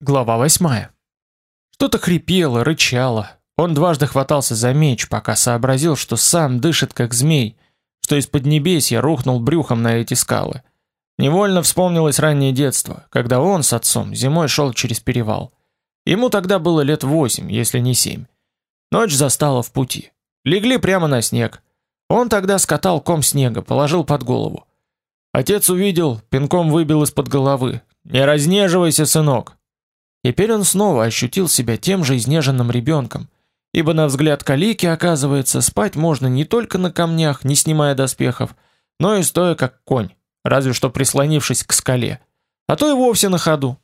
Глава восьмая. Что-то хрипело, рычало. Он дважды хватался за меч, пока сообразил, что сам дышит как змей, что из-под небесья рухнул брюхом на эти скалы. Невольно вспомнилось раннее детство, когда он с отцом зимой шел через перевал. Ему тогда было лет восемь, если не семь. Ночь застала в пути. Легли прямо на снег. Он тогда скатал ком снега, положил под голову. Отец увидел, пинком выбил из-под головы. «Не разнеживайся, сынок, Теперь он снова ощутил себя тем же изнеженным ребенком, ибо на взгляд Калики, оказывается, спать можно не только на камнях, не снимая доспехов, но и стоя как конь, разве что прислонившись к скале, а то и вовсе на ходу.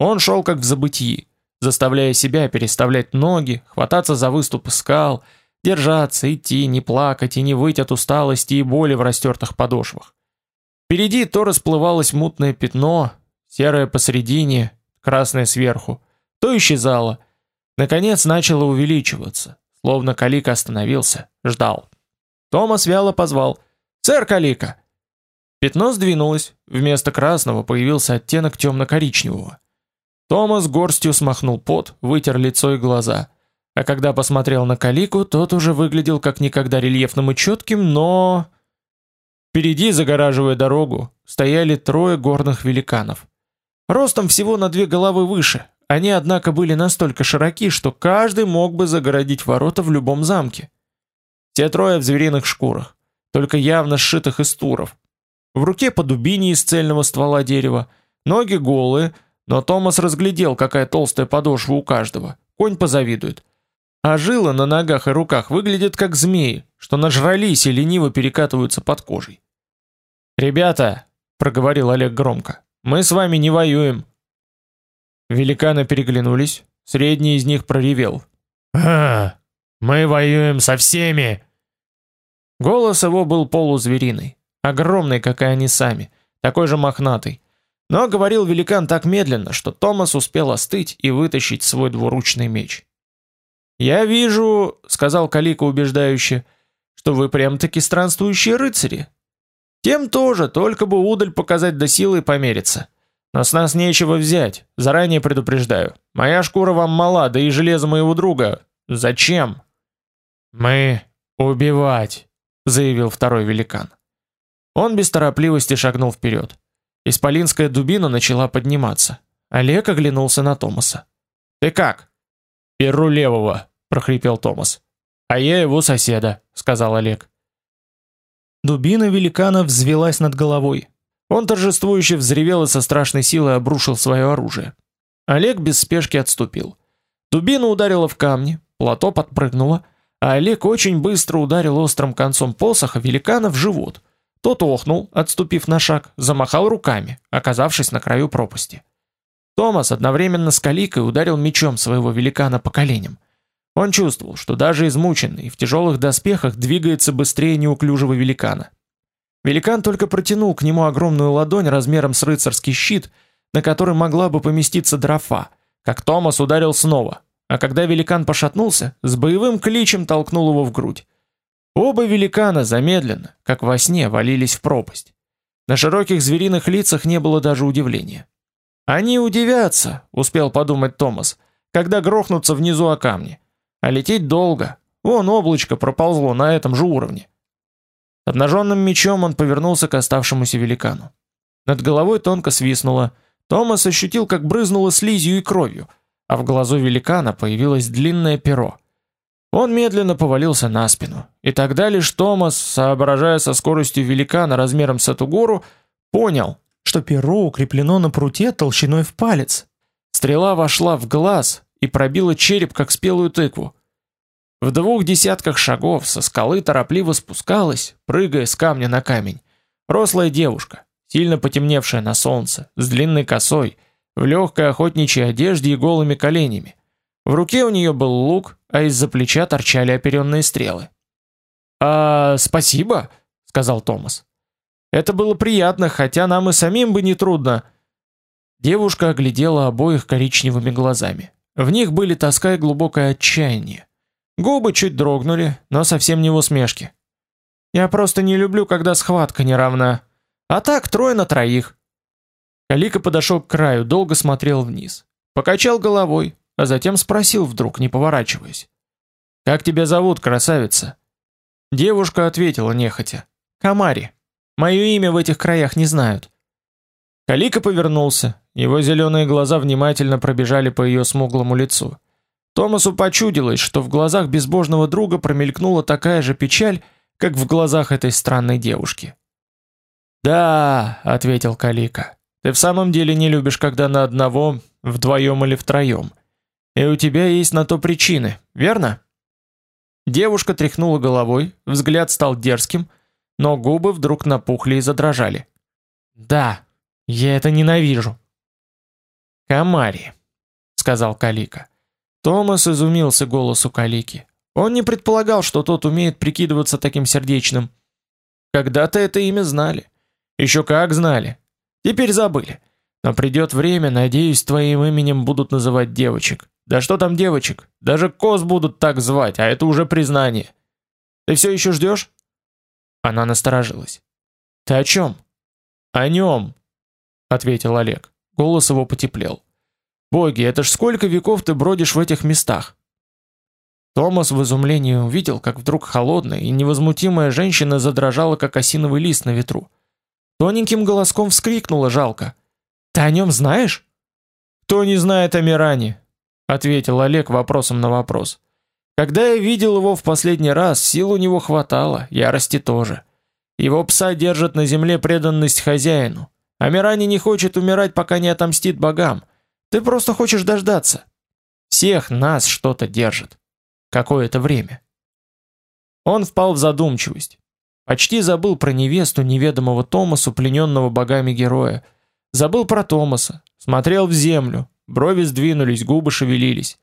Он шел как в забытии, заставляя себя переставлять ноги, хвататься за выступы скал, держаться, идти, не плакать и не выть от усталости и боли в растертых подошвах. Впереди то расплывалось мутное пятно, серое посредине, красное сверху, то исчезало. Наконец начало увеличиваться, словно Калика остановился, ждал. Томас вяло позвал: "Сэр Калика!" Пятно сдвинулось, вместо красного появился оттенок темно-коричневого. Томас горстью смахнул пот, вытер лицо и глаза. А когда посмотрел на Калику, тот уже выглядел как никогда рельефным и четким, но впереди, загораживая дорогу, стояли трое горных великанов. Ростом всего на две головы выше. Они, однако, были настолько широки, что каждый мог бы загородить ворота в любом замке. Те трое в звериных шкурах, только явно сшитых из туров. В руке по дубине из цельного ствола дерева, ноги голые, но Томас разглядел, какая толстая подошва у каждого. Конь позавидует. А жилы на ногах и руках выглядят как змеи, что нажрались и лениво перекатываются под кожей. "Ребята", проговорил Олег громко. Мы с вами не воюем. Великаны переглянулись. Средний из них проревел: "А, мы воюем со всеми". Голос его был полузвериный, огромный, как и они сами, такой же мохнатый. Но говорил великан так медленно, что Томас успел остыть и вытащить свой двуручный меч. "Я вижу", сказал Калика убеждающе, "что вы прям-таки странствующие рыцари. Тем тоже, только бы удаль показать до силы и помериться. Но с нас нечего взять, заранее предупреждаю. Моя шкура вам мала, да и железо моего друга. Зачем? Мы убивать, заявил второй великан. Он без торопливости шагнул вперед. Исполинская дубина начала подниматься. Олег оглянулся на Томаса. Ты как? Перу левого, прохрипел Томас. А я его соседа, сказал Олег. Дубина великана взвилась над головой. Он торжествующе взревел и со страшной силой обрушил свое оружие. Олег без спешки отступил. Дубина ударила в камни, плато подпрыгнуло, а Олег очень быстро ударил острым концом посоха великана в живот. Тот охнул, отступив на шаг, замахал руками, оказавшись на краю пропасти. Томас одновременно с Каликой ударил мечом своего великана по коленям. Он чувствовал, что даже измученный в тяжелых доспехах двигается быстрее неуклюжего великана. Великан только протянул к нему огромную ладонь размером с рыцарский щит, на который могла бы поместиться дрофа, как Томас ударил снова, а когда великан пошатнулся, с боевым кличем толкнул его в грудь. Оба великана замедленно, как во сне, валились в пропасть. На широких звериных лицах не было даже удивления. Они удивятся, успел подумать Томас, когда грохнутся внизу о камни. А лететь долго. Вон облачко проползло на этом же уровне. Обнаженным мечом он повернулся к оставшемуся великану. Над головой тонко свистнуло. Томас ощутил, как брызнуло слизью и кровью, а в глазу великана появилось длинное перо. Он медленно повалился на спину, и тогда лишь Томас, соображая со скоростью великана размером с эту гору, понял, что перо укреплено на пруте толщиной в палец. Стрела вошла в глаз, и пробила череп, как спелую тыкву. В двух десятках шагов со скалы торопливо спускалась, прыгая с камня на камень, рослая девушка, сильно потемневшая на солнце, с длинной косой, в легкой охотничьей одежде и голыми коленями. В руке у нее был лук, а из-за плеча торчали оперенные стрелы. «А, спасибо», — сказал Томас. «Это было приятно, хотя нам и самим бы не трудно». Девушка оглядела обоих коричневыми глазами. В них были тоска и глубокое отчаяние. Губы чуть дрогнули, но совсем не в усмешке. Я просто не люблю, когда схватка не равна. А так трое на троих. Калика подошел к краю, долго смотрел вниз. покачал головой, а затем спросил вдруг, не поворачиваясь. «Как тебя зовут, красавица?» Девушка ответила нехотя. «Камари. Мое имя в этих краях не знают». Калика повернулся, его зеленые глаза внимательно пробежали по ее смуглому лицу. Томасу почудилось, что в глазах безбожного друга промелькнула такая же печаль, как в глазах этой странной девушки. «Да», — ответил Калика, — «ты в самом деле не любишь, когда на одного, вдвоем или втроем. И у тебя есть на то причины, верно?» Девушка тряхнула головой, взгляд стал дерзким, но губы вдруг напухли и задрожали. «Да, я это ненавижу». «Камари», — сказал Калика. Томас изумился голосу Калики. Он не предполагал, что тот умеет прикидываться таким сердечным. Когда-то это имя знали. Еще как знали. Теперь забыли. Но придет время, надеюсь, твоим именем будут называть девочек. Да что там девочек? Даже коз будут так звать, а это уже признание. Ты все еще ждешь? Она насторожилась. Ты о чем? О нем, ответил Олег. Голос его потеплел. Боги, это ж сколько веков ты бродишь в этих местах? Томас в изумлении увидел, как вдруг холодная и невозмутимая женщина задрожала, как осиновый лист на ветру. Тоненьким голоском вскрикнула жалко. «Ты о нем знаешь?» «Кто не знает о Миране?» ответил Олег вопросом на вопрос. «Когда я видел его в последний раз, сил у него хватало, ярости тоже. Его пса держит на земле преданность хозяину, а Миране не хочет умирать, пока не отомстит богам. Ты просто хочешь дождаться. Всех нас что-то держит какое-то время. Он впал в задумчивость. Почти забыл про невесту неведомого Томасу, плененного богами героя. Забыл про Томаса, смотрел в землю, брови сдвинулись, губы шевелились.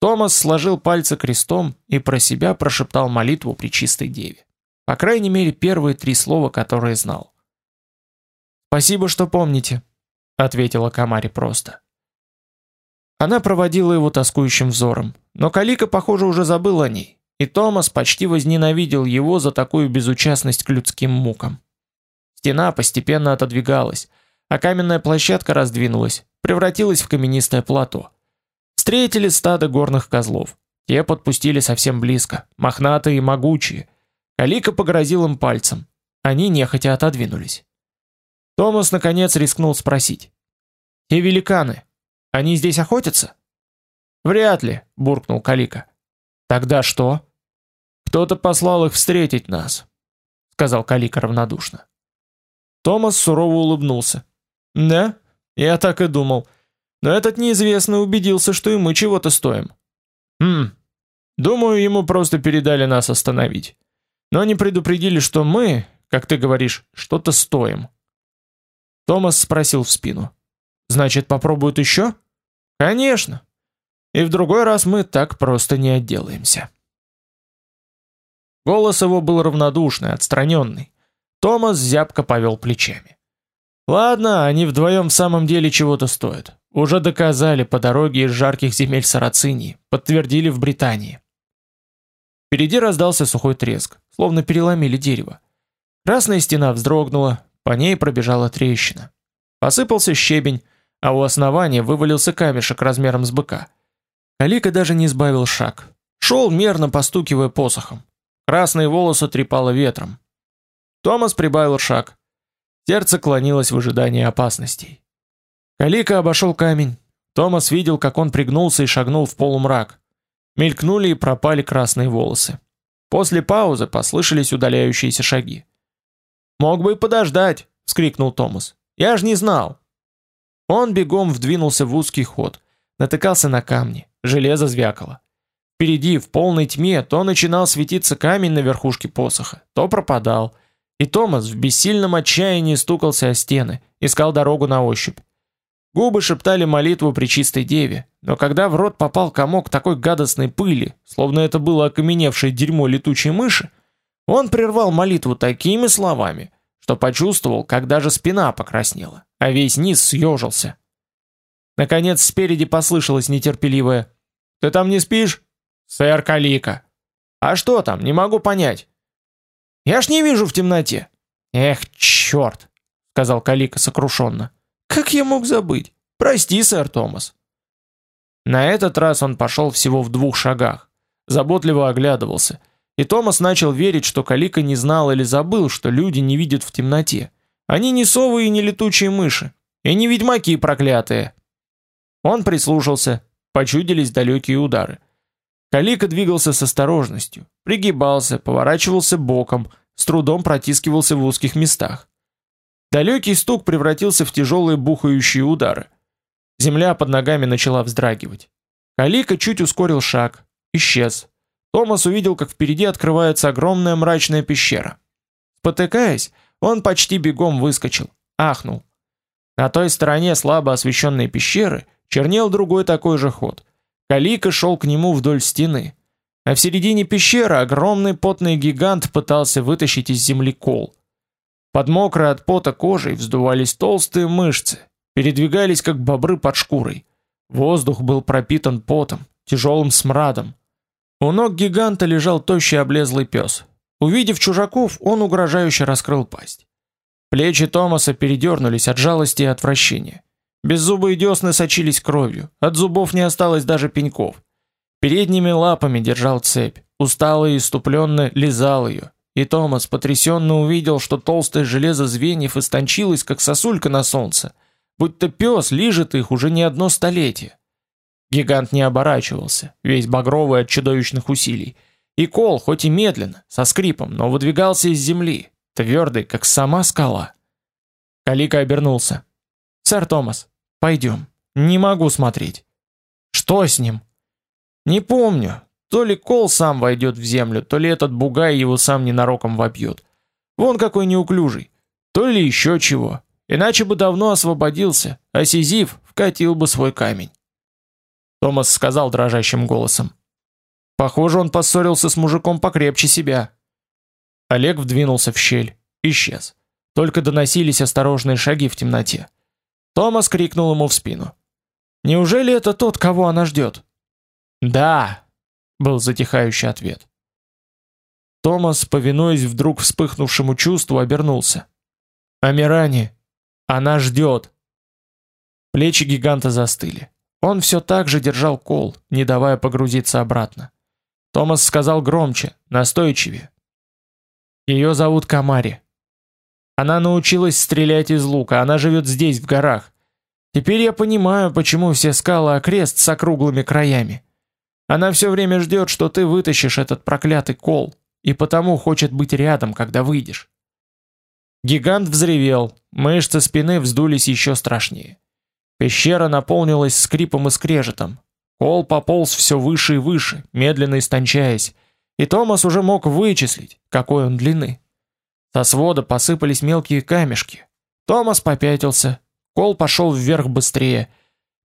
Томас сложил пальцы крестом и про себя прошептал молитву при чистой деве. По крайней мере, первые три слова, которые знал. «Спасибо, что помните», — ответила Камари просто. Она проводила его тоскующим взором, но Калика, похоже, уже забыл о ней, и Томас почти возненавидел его за такую безучастность к людским мукам. Стена постепенно отодвигалась, а каменная площадка раздвинулась, превратилась в каменистое плато. Встретили стадо горных козлов. Те подпустили совсем близко, мохнатые и могучие. Калика погрозил им пальцем. Они нехотя отодвинулись. Томас наконец рискнул спросить: "Те великаны, они здесь охотятся? Вряд ли, буркнул Калика. Тогда что? Кто-то послал их встретить нас, сказал Калика равнодушно. Томас сурово улыбнулся. Да, я так и думал. Но этот неизвестный убедился, что и мы чего-то стоим. Хм. Думаю, ему просто передали нас остановить. Но не предупредили, что мы, как ты говоришь, что-то стоим. Томас спросил в спину: "Значит, попробуют еще?» Конечно. И в другой раз мы так просто не отделаемся. Голос его был равнодушный, отстраненный. Томас зябко повел плечами. Ладно, они вдвоем в самом деле чего-то стоят. Уже доказали по дороге из жарких земель Сарацинии, подтвердили в Британии. Впереди раздался сухой треск, словно переломили дерево. Красная стена вздрогнула, по ней пробежала трещина. Посыпался щебень, а у основания вывалился камешек размером с быка. Алика даже не сбавил шаг. Шел мерно постукивая посохом. Красные волосы трепало ветром. Томас прибавил шаг. Сердце клонилось в ожидании опасностей. Калика обошел камень. Томас видел, как он пригнулся и шагнул в полумрак. Мелькнули и пропали красные волосы. После паузы послышались удаляющиеся шаги. «Мог бы и подождать!» — вскрикнул Томас. «Я ж не знал!» Он бегом вдвинулся в узкий ход, натыкался на камни, железо звякало. Впереди, в полной тьме, то начинал светиться камень на верхушке посоха, то пропадал. И Томас в бессильном отчаянии стукался о стены, искал дорогу на ощупь. Губы шептали молитву при чистой деве, но когда в рот попал комок такой гадостной пыли, словно это было окаменевшее дерьмо летучей мыши, он прервал молитву такими словами, что почувствовал, как даже спина покраснела а весь низ съежился. Наконец спереди послышалось нетерпеливое: "Ты там не спишь, сэр Калика?" "А что там? Не могу понять." "Я ж не вижу в темноте." "Эх, черт!» — сказал Калика сокрушенно. "Как я мог забыть? Прости, сэр Томас." На этот раз он пошел всего в двух шагах, заботливо оглядывался, и Томас начал верить, что Калика не знал или забыл, что люди не видят в темноте. Они не совы и не летучие мыши, и не ведьмаки проклятые. Он прислушался, почудились далекие удары. Калика двигался с осторожностью, пригибался, поворачивался боком, с трудом протискивался в узких местах. Далекий стук превратился в тяжелые бухающие удары. Земля под ногами начала вздрагивать. Калика чуть ускорил шаг, исчез. Томас увидел, как впереди открывается огромная мрачная пещера. Спотыкаясь, он почти бегом выскочил, ахнул. На той стороне слабо освещенной пещеры чернел другой такой же ход. Калика шел к нему вдоль стены. А в середине пещеры огромный потный гигант пытался вытащить из земли кол. Под мокрой от пота кожей вздувались толстые мышцы, передвигались как бобры под шкурой. Воздух был пропитан потом, тяжелым смрадом. У ног гиганта лежал тощий облезлый пес. Увидев чужаков, он угрожающе раскрыл пасть. Плечи Томаса передернулись от жалости и отвращения. Беззубые десны сочились кровью, от зубов не осталось даже пеньков. Передними лапами держал цепь, устало и иступленно лизал ее, и Томас потрясенно увидел, что толстое железо звеньев истончилось, как сосулька на солнце, будто пес лижет их уже не одно столетие. Гигант не оборачивался, весь багровый от чудовищных усилий, и кол, хоть и медленно, со скрипом, но выдвигался из земли, твердый, как сама скала. Калика обернулся. «Сэр Томас, пойдем. Не могу смотреть». «Что с ним?» «Не помню. То ли кол сам войдет в землю, то ли этот бугай его сам ненароком вопьет. Вон какой неуклюжий. То ли еще чего. Иначе бы давно освободился, а Сизиф вкатил бы свой камень. Томас сказал дрожащим голосом. Похоже, он поссорился с мужиком покрепче себя. Олег вдвинулся в щель, исчез. Только доносились осторожные шаги в темноте. Томас крикнул ему в спину. «Неужели это тот, кого она ждет?» «Да», был затихающий ответ. Томас, повинуясь вдруг вспыхнувшему чувству, обернулся. «Амирани! Она ждет!» Плечи гиганта застыли. Он все так же держал кол, не давая погрузиться обратно. Томас сказал громче, настойчивее. «Ее зовут Камари. Она научилась стрелять из лука, она живет здесь, в горах. Теперь я понимаю, почему все скалы окрест с округлыми краями. Она все время ждет, что ты вытащишь этот проклятый кол, и потому хочет быть рядом, когда выйдешь. Гигант взревел, мышцы спины вздулись еще страшнее. Пещера наполнилась скрипом и скрежетом. Кол пополз все выше и выше, медленно истончаясь, и Томас уже мог вычислить, какой он длины. Со свода посыпались мелкие камешки. Томас попятился, кол пошел вверх быстрее.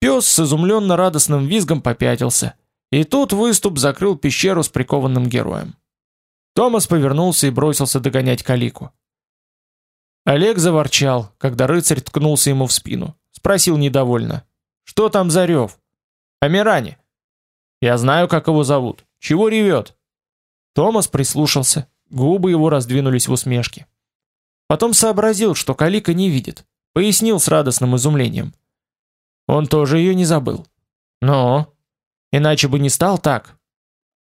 Пес с изумленно радостным визгом попятился. И тут выступ закрыл пещеру с прикованным героем. Томас повернулся и бросился догонять Калику. Олег заворчал, когда рыцарь ткнулся ему в спину. Спросил недовольно. «Что там за рев?» «Амиране». «Я знаю, как его зовут. Чего ревет?» Томас прислушался. Губы его раздвинулись в усмешке. Потом сообразил, что Калика не видит. Пояснил с радостным изумлением. Он тоже ее не забыл. «Но...» Иначе бы не стал так.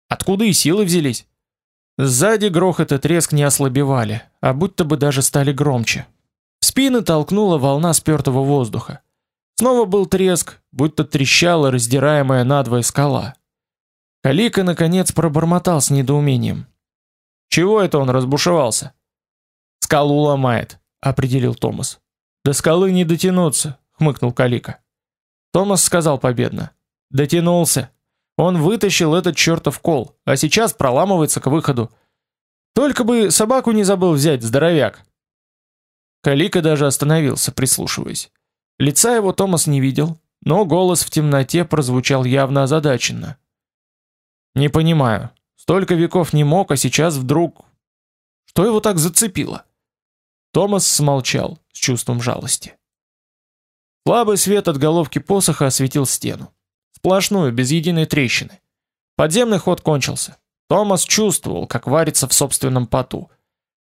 Откуда и силы взялись? Сзади грохот и треск не ослабевали, а будто бы даже стали громче. Спины толкнула волна спёртого воздуха. Снова был треск, будто трещала раздираемая надвое скала. Калика наконец пробормотал с недоумением. Чего это он разбушевался? Скалу ломает, определил Томас. До скалы не дотянуться, хмыкнул Калика. Томас сказал победно: "Дотянулся". Он вытащил этот чертов кол, а сейчас проламывается к выходу. Только бы собаку не забыл взять, здоровяк. Калика даже остановился, прислушиваясь. Лица его Томас не видел, но голос в темноте прозвучал явно озадаченно. Не понимаю. Столько веков не мог, а сейчас вдруг Что его так зацепило? Томас смолчал с чувством жалости. Слабый свет от головки посоха осветил стену. Сплошную, без единой трещины. Подземный ход кончился. Томас чувствовал, как варится в собственном поту.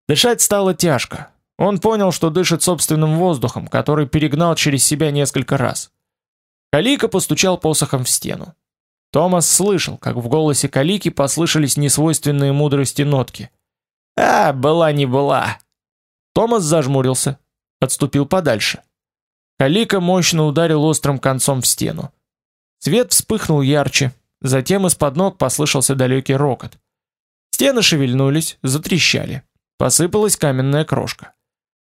Дышать стало тяжко. Он понял, что дышит собственным воздухом, который перегнал через себя несколько раз. Калика постучал посохом в стену. Томас слышал, как в голосе Калики послышались несвойственные мудрости нотки. «А, была не была!» Томас зажмурился, отступил подальше. Калика мощно ударил острым концом в стену. Свет вспыхнул ярче, затем из-под ног послышался далекий рокот. Стены шевельнулись, затрещали. Посыпалась каменная крошка.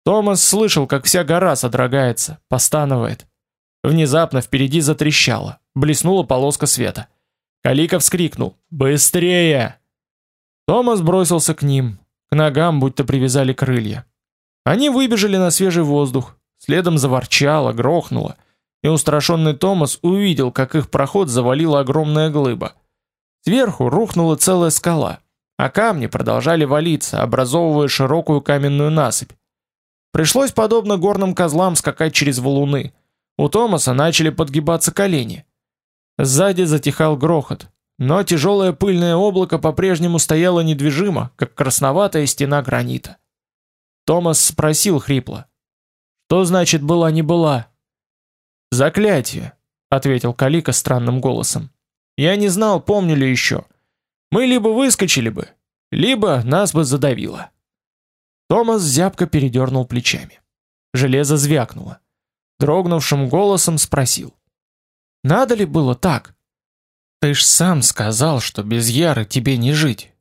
Томас слышал, как вся гора содрогается, постанывает. Внезапно впереди затрещало, блеснула полоска света. Калика вскрикнул: "Быстрее!" Томас бросился к ним, к ногам будто привязали крылья. Они выбежали на свежий воздух, следом заворчало, грохнуло, и устрашенный Томас увидел, как их проход завалила огромная глыба. Сверху рухнула целая скала, а камни продолжали валиться, образовывая широкую каменную насыпь. Пришлось подобно горным козлам скакать через валуны. У Томаса начали подгибаться колени. Сзади затихал грохот, но тяжелое пыльное облако по-прежнему стояло недвижимо, как красноватая стена гранита. Томас спросил хрипло: "Что значит была не была?" "Заклятие", ответил Калика странным голосом. "Я не знал, помню ли еще. Мы либо выскочили бы, либо нас бы задавило". Томас зябко передернул плечами. Железо звякнуло дрогнувшим голосом спросил: "Надо ли было так? Ты ж сам сказал, что без Яры тебе не жить.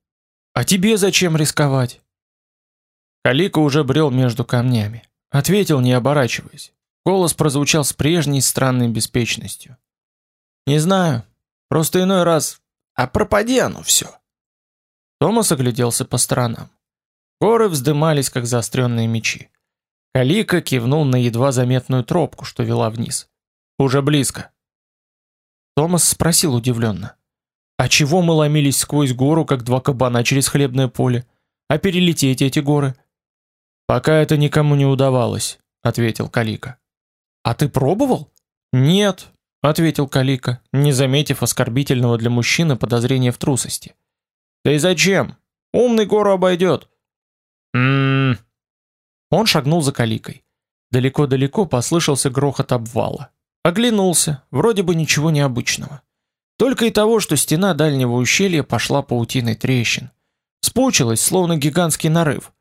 А тебе зачем рисковать?" Калика уже брел между камнями, ответил, не оборачиваясь. Голос прозвучал с прежней странной беспечностью. "Не знаю, просто иной раз, а пропади оно все. Томас огляделся по сторонам. Горы вздымались, как заостренные мечи. Калика кивнул на едва заметную тропку, что вела вниз. Уже близко. Томас спросил удивленно: "А чего мы ломились сквозь гору, как два кабана через хлебное поле? А перелететь эти горы?" "Пока это никому не удавалось", ответил Калика. "А ты пробовал?" "Нет", ответил Калика, не заметив оскорбительного для мужчины подозрения в трусости. "Да и зачем? Умный гору обойдет». «М-м-м», он шагнул за каликой. Далеко-далеко послышался грохот обвала. Оглянулся, вроде бы ничего необычного. Только и того, что стена дальнего ущелья пошла паутиной трещин. Спучилась, словно гигантский нарыв.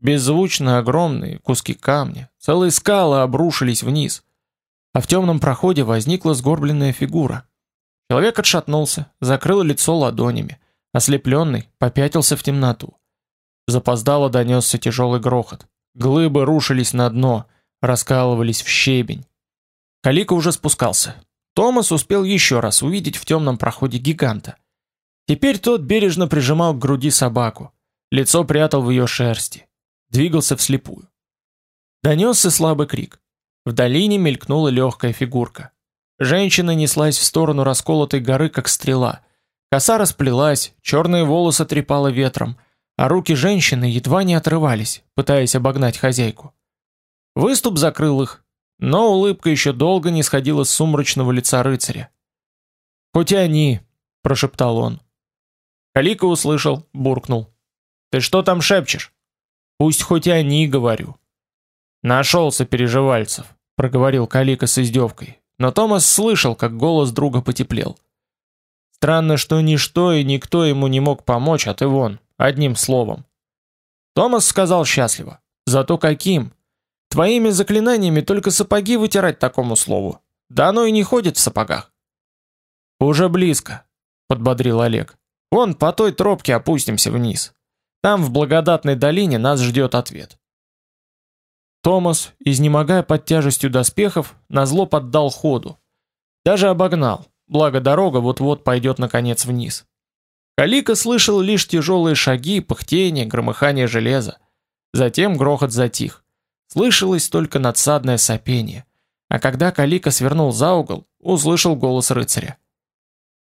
Беззвучно огромные куски камня, целые скалы обрушились вниз. А в темном проходе возникла сгорбленная фигура. Человек отшатнулся, закрыл лицо ладонями, ослепленный, попятился в темноту. Запоздало донесся тяжелый грохот. Глыбы рушились на дно, раскалывались в щебень. Калика уже спускался. Томас успел еще раз увидеть в темном проходе гиганта. Теперь тот бережно прижимал к груди собаку, лицо прятал в ее шерсти, двигался вслепую. Донесся слабый крик. В долине мелькнула легкая фигурка. Женщина неслась в сторону расколотой горы, как стрела. Коса расплелась, черные волосы трепало ветром — а руки женщины едва не отрывались, пытаясь обогнать хозяйку. Выступ закрыл их, но улыбка еще долго не сходила с сумрачного лица рыцаря. «Хоть они!» – прошептал он. Калика услышал, буркнул. «Ты что там шепчешь?» «Пусть хоть и они, говорю». «Нашелся переживальцев», – проговорил Калика с издевкой. Но Томас слышал, как голос друга потеплел. «Странно, что ничто и никто ему не мог помочь, а ты вон, Одним словом. Томас сказал счастливо. Зато каким? Твоими заклинаниями только сапоги вытирать такому слову. Да оно и не ходит в сапогах. Уже близко, подбодрил Олег. Вон по той тропке опустимся вниз. Там в благодатной долине нас ждет ответ. Томас, изнемогая под тяжестью доспехов, назло поддал ходу. Даже обогнал. Благо дорога вот-вот пойдет наконец вниз. Калика слышал лишь тяжелые шаги, пыхтение, громыхание железа. Затем грохот затих. Слышалось только надсадное сопение. А когда Калика свернул за угол, услышал голос рыцаря.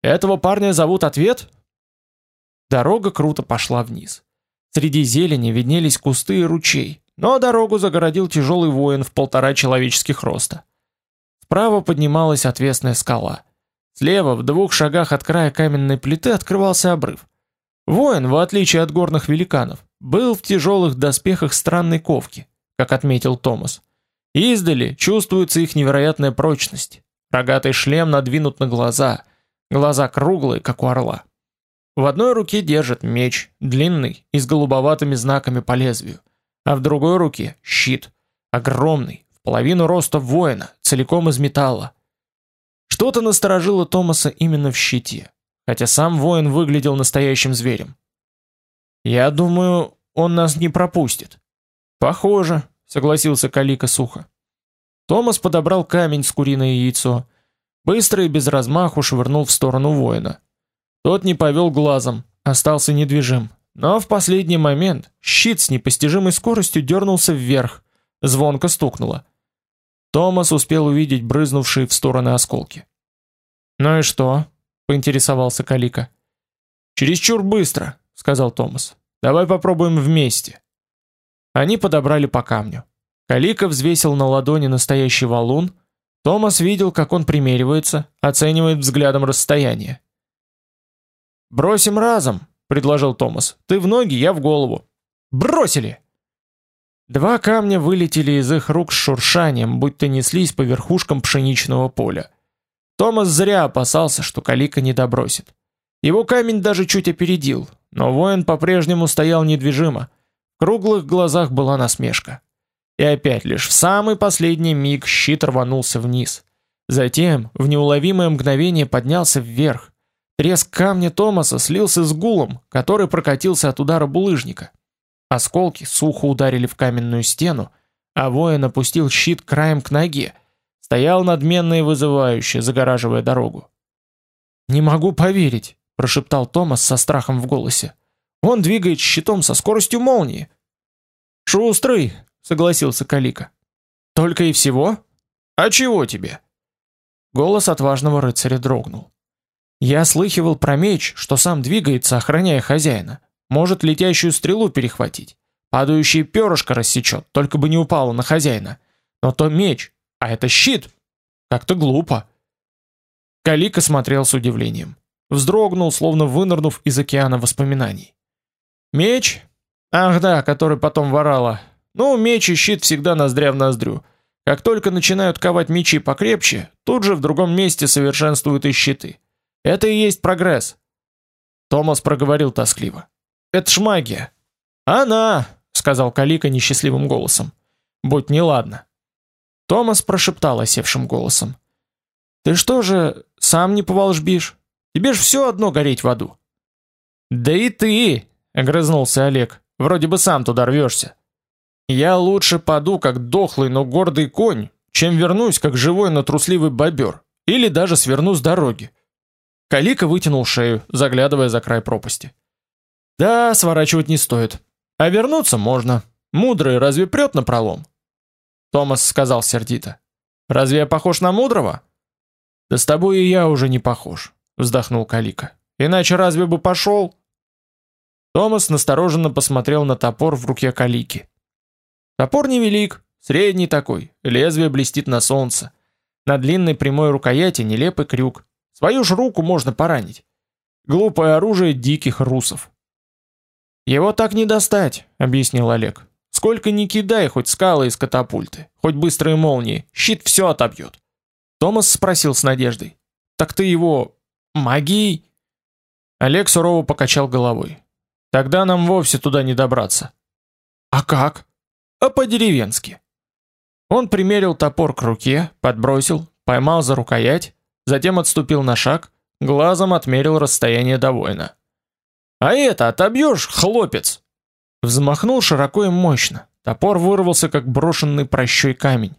«Этого парня зовут Ответ?» Дорога круто пошла вниз. Среди зелени виднелись кусты и ручей, но дорогу загородил тяжелый воин в полтора человеческих роста. Справа поднималась отвесная скала. Слева, в двух шагах от края каменной плиты, открывался обрыв. Воин, в отличие от горных великанов, был в тяжелых доспехах странной ковки, как отметил Томас. Издали чувствуется их невероятная прочность. Рогатый шлем надвинут на глаза, глаза круглые, как у орла. В одной руке держит меч, длинный и с голубоватыми знаками по лезвию, а в другой руке щит, огромный, в половину роста воина, целиком из металла. Что-то насторожило Томаса именно в щите, хотя сам воин выглядел настоящим зверем. «Я думаю, он нас не пропустит». «Похоже», — согласился Калика сухо. Томас подобрал камень с куриное яйцо, быстро и без размаху швырнул в сторону воина. Тот не повел глазом, остался недвижим. Но в последний момент щит с непостижимой скоростью дернулся вверх, звонко стукнуло. Томас успел увидеть брызнувшие в стороны осколки. «Ну и что?» — поинтересовался Калика. «Чересчур быстро», — сказал Томас. «Давай попробуем вместе». Они подобрали по камню. Калика взвесил на ладони настоящий валун. Томас видел, как он примеривается, оценивает взглядом расстояние. «Бросим разом», — предложил Томас. «Ты в ноги, я в голову». «Бросили!» Два камня вылетели из их рук с шуршанием, будто неслись по верхушкам пшеничного поля. Томас зря опасался, что Калика не добросит. Его камень даже чуть опередил, но воин по-прежнему стоял недвижимо. В круглых глазах была насмешка. И опять лишь в самый последний миг щит рванулся вниз. Затем, в неуловимое мгновение поднялся вверх, Треск камня Томаса слился с гулом, который прокатился от удара булыжника. Осколки сухо ударили в каменную стену, а воин опустил щит краем к ноге, стоял надменно и вызывающе, загораживая дорогу. «Не могу поверить», — прошептал Томас со страхом в голосе. «Он двигает щитом со скоростью молнии». «Шустрый», — согласился Калика. «Только и всего? А чего тебе?» Голос отважного рыцаря дрогнул. Я слыхивал про меч, что сам двигается, охраняя хозяина. Может летящую стрелу перехватить. Падающее перышко рассечет, только бы не упало на хозяина. Но то меч, а это щит. Как-то глупо. Калика смотрел с удивлением. Вздрогнул, словно вынырнув из океана воспоминаний. Меч? Ах да, который потом ворала. Ну, меч и щит всегда ноздря в ноздрю. Как только начинают ковать мечи покрепче, тут же в другом месте совершенствуют и щиты. Это и есть прогресс. Томас проговорил тоскливо. Это ж магия. Она, сказал Калика несчастливым голосом. Будь неладно. Томас прошептал осевшим голосом. Ты что же, сам не поволжбишь? Тебе ж все одно гореть в аду. Да и ты, огрызнулся Олег. Вроде бы сам туда рвешься. Я лучше паду как дохлый, но гордый конь, чем вернусь как живой, но трусливый бобер, или даже сверну с дороги. Калика вытянул шею, заглядывая за край пропасти. Да, сворачивать не стоит. А вернуться можно. Мудрый разве прет на пролом? Томас сказал сердито. Разве я похож на мудрого? Да с тобой и я уже не похож, вздохнул Калика. Иначе разве бы пошел? Томас настороженно посмотрел на топор в руке Калики. Топор невелик, средний такой, лезвие блестит на солнце. На длинной прямой рукояти нелепый крюк. Свою ж руку можно поранить. Глупое оружие диких русов. Его так не достать, объяснил Олег. Сколько ни кидай, хоть скалы из катапульты, хоть быстрые молнии, щит все отобьет. Томас спросил с надеждой: "Так ты его магией?" Олег сурово покачал головой. "Тогда нам вовсе туда не добраться". "А как?" "А по-деревенски". Он примерил топор к руке, подбросил, поймал за рукоять, затем отступил на шаг, глазом отмерил расстояние до воина. «А это отобьешь, хлопец!» Взмахнул широко и мощно. Топор вырвался, как брошенный прощой камень.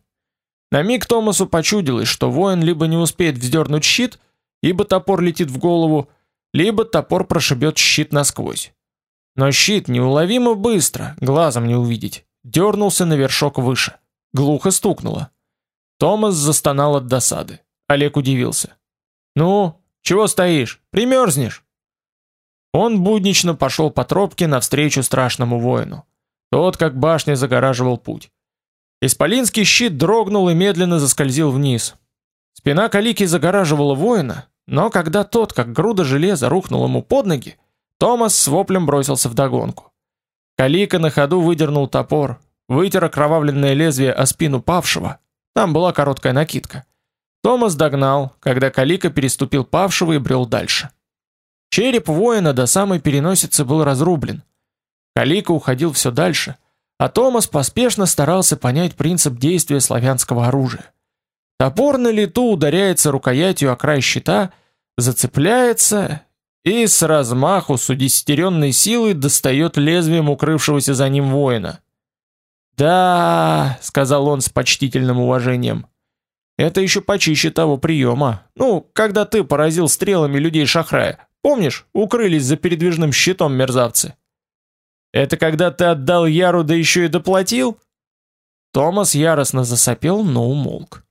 На миг Томасу почудилось, что воин либо не успеет вздернуть щит, ибо топор летит в голову, либо топор прошибет щит насквозь. Но щит неуловимо быстро, глазом не увидеть, дернулся на вершок выше. Глухо стукнуло. Томас застонал от досады. Олег удивился. Ну, чего стоишь? Примерзнешь? Он буднично пошел по тропке навстречу страшному воину. Тот, как башня, загораживал путь. Исполинский щит дрогнул и медленно заскользил вниз. Спина Калики загораживала воина, но когда тот, как груда железа, рухнул ему под ноги, Томас с воплем бросился в догонку. Калика на ходу выдернул топор, вытер окровавленное лезвие о спину павшего. Там была короткая накидка Томас догнал, когда Калика переступил павшего и брел дальше. Череп воина до самой переносицы был разрублен. Калика уходил все дальше, а Томас поспешно старался понять принцип действия славянского оружия. Топор на лету ударяется рукоятью о край щита, зацепляется и с размаху с удесятеренной силой достает лезвием укрывшегося за ним воина. «Да», — сказал он с почтительным уважением, — «это еще почище того приема. Ну, когда ты поразил стрелами людей Шахрая. Помнишь, укрылись за передвижным щитом мерзавцы?» «Это когда ты отдал Яру, да еще и доплатил?» Томас яростно засопел, но умолк.